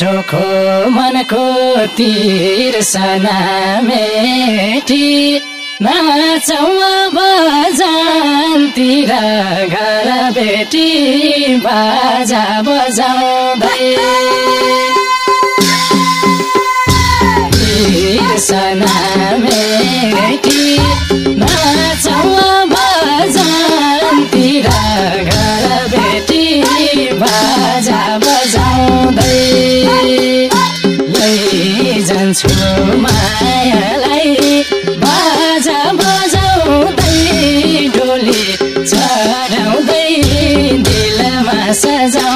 चोखो मनको तिर्सना मेटी नाचौ बजानतिर घर बेटी बाजा बजाउँदै। तिर्सना मेटी नाचौ बजानतिर घर बेटी बाजा जान्छु मायालाई। बाजा बजाउँदै डोली चढाउँदै दिलमा सजा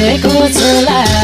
take what's alive.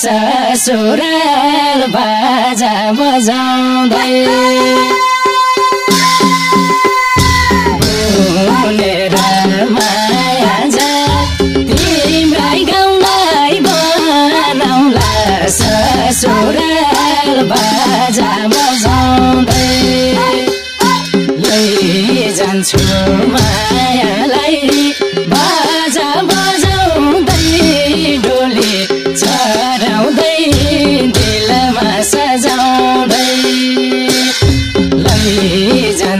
ससुराल बाजा बजाउँदै।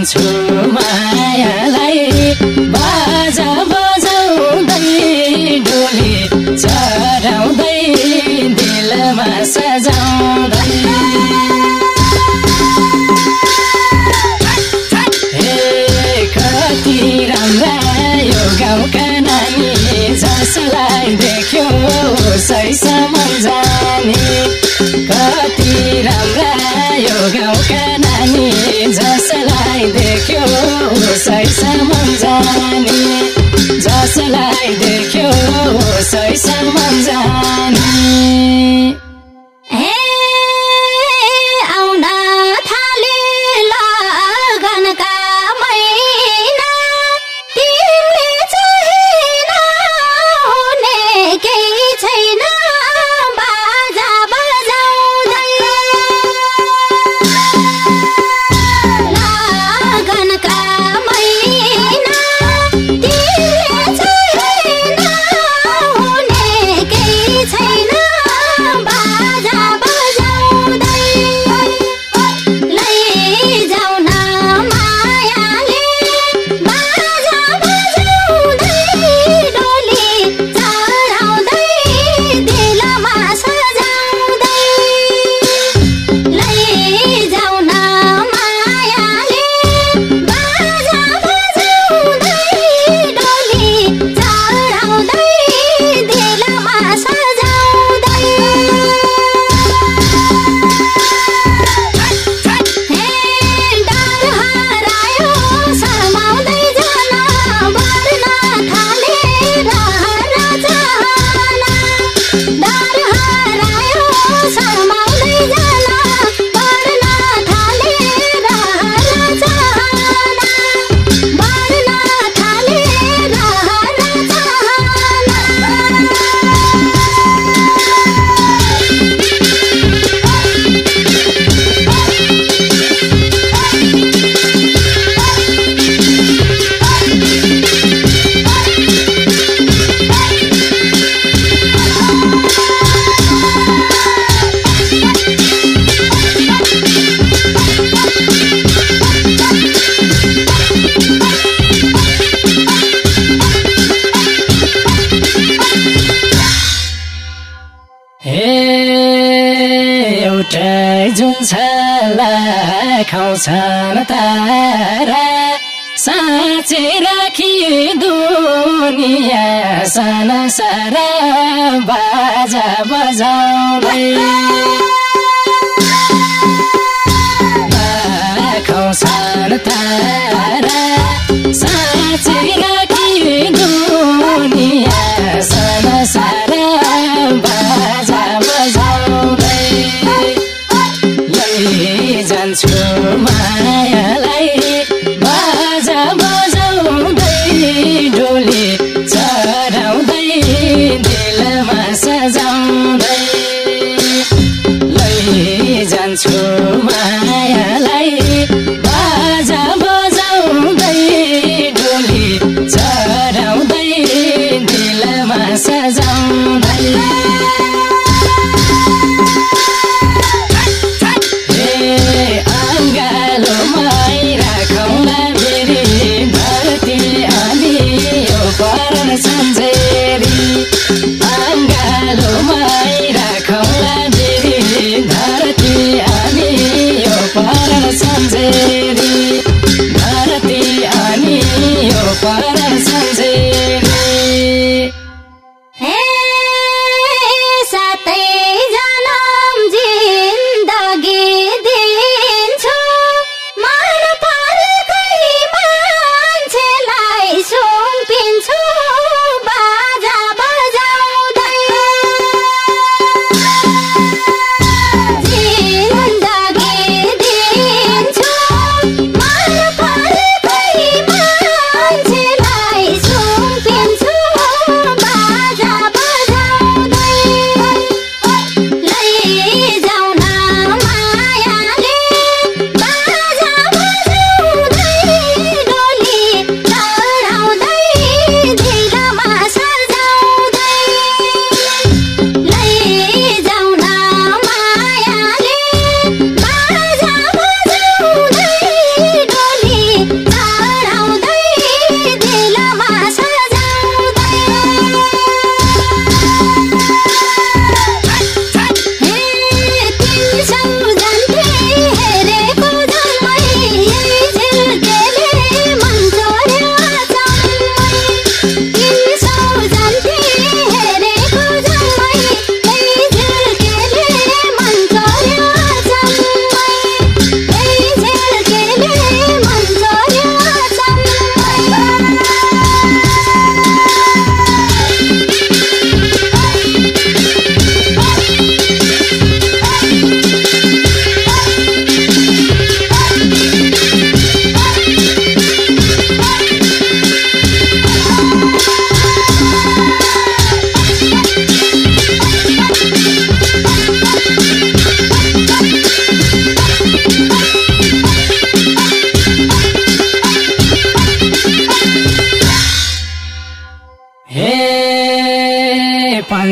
ठान्छु मायालाई। बाजा बजाउँदै डोली चढाउँदै दिलमा सजाउँदै। गाउँका नानी जसलाई देख्यो सही सम्झाने हे एउटै जुन छाला खाउँछन् तारा साँची राखी दुनिया सान सारा बाजा बजाउँदै। खाउँछन् तारा साँची baby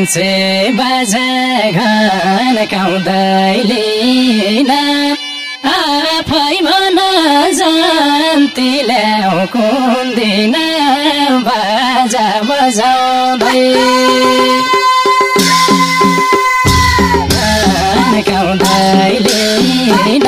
मान्छे बाजा घान गाउँदैलिन आफै मन जान्ति ल्याउ कुन्दिन बाजा बजाउँदै। गाउँदैलिन